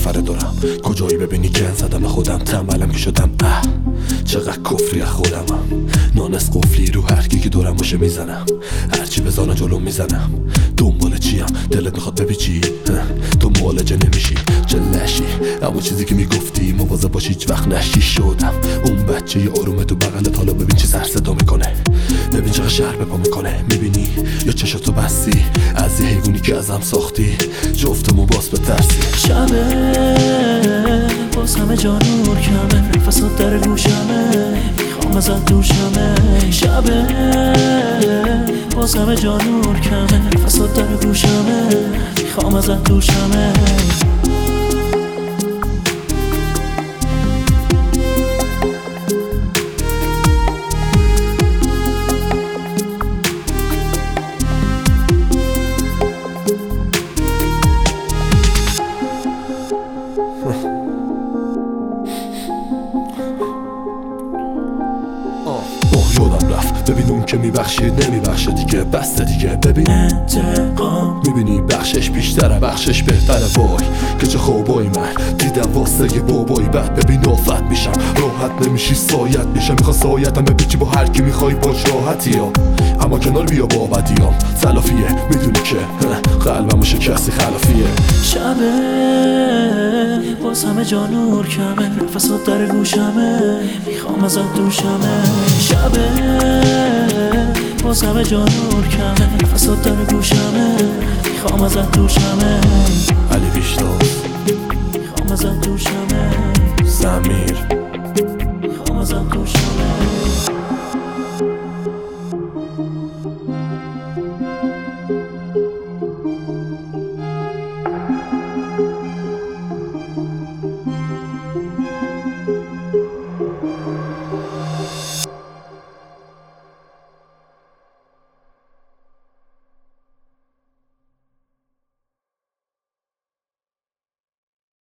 نفر دارم کجایی ببینی گن زدم خودم. تنبلم که شدم. اه چقدر کفری از خودمم. نانس قفلی رو هر کی که دورم باشه می‌زنم. هرچی بزانه جلو می‌زنم. دنبال چیم؟ دلت می‌خواد بپیچی؟ تو معالجه نمیشی. لشی؟ اما چیزی که می‌گفتی مواظب باشی هیچ وقت نشی. شدم. اون بچه آرومه تو بغلت. حالا ببین چه سر صدا می‌کنه. ببین چقدر شهر بپا می‌کنه. می‌بینی؟ یا چشاتو بستی؟ از یه حیوانی که ازم ساختی. جفتمون باز به ترسی شبه همه جا نور کمه نفسات در گوشمه. می‌خوام ازت دوشمه. شبه. باز همه جا نور کمه نفسات در گوشمه. می‌خوام ازت دوشمه. اوه ببین اون که میبخشید نمیبخشه دیگه بسته دیگه. ببین. انتقام. می‌بینی بخشش بیشتره بخشش بهتره. وای که چه خوبایی من. دیدم واسه یه بابایی بعد ببین آفت میشم. راحت نمیشی سایت میشم. میخوا سایتم بپیچی با هر کی می‌خوای باش راحتی ها اما کنار بیا با بدیام تلافیه می‌دونی که. قلبمو شکستی خلافیه. شبه باز همه جا نور کمه نفسات در گوشمه. می‌خوام ازت دوشمه. شبه همه جا نور کمه نفسات در گوشمه. می‌خوام ازت دوشمه علی بیشتاز می‌خوام ازت دوشمه زمیر می‌خوام ازت دوشمه